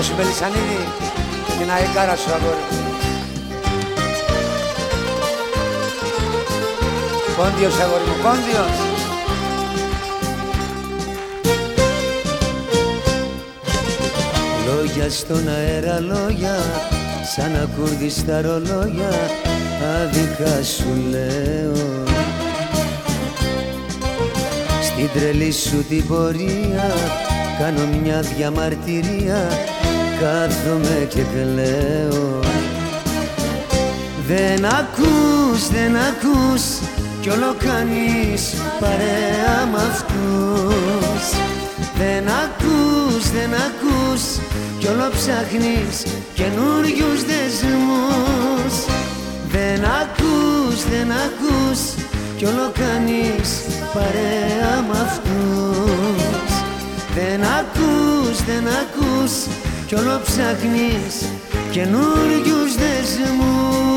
Γεια σου Μελισανίδη, την αεκάρα σου αγόρι. Πόντιος αγόρι μου, πόντιος. Λόγια στον αέρα, λόγια σαν ακούρδι στα ρολόγια άδικα σου λέω Στην τρελή σου την πορεία κάνω μια διαμαρτυρία κάθομαι και κλαίω. Δεν ακούς, δεν ακούς κι όλο κάνεις παρέα μ' αυτούς. Δεν ακούς, δεν ακούς κι όλο ψάχνεις καινούριους δεσμούς. Δεν ακούς, δεν ακούς κι όλο κάνεις παρέα μ' αυτούς. Δεν ακούς, δεν ακούς κι όλο ψάχνεις καινούριους δεσμούς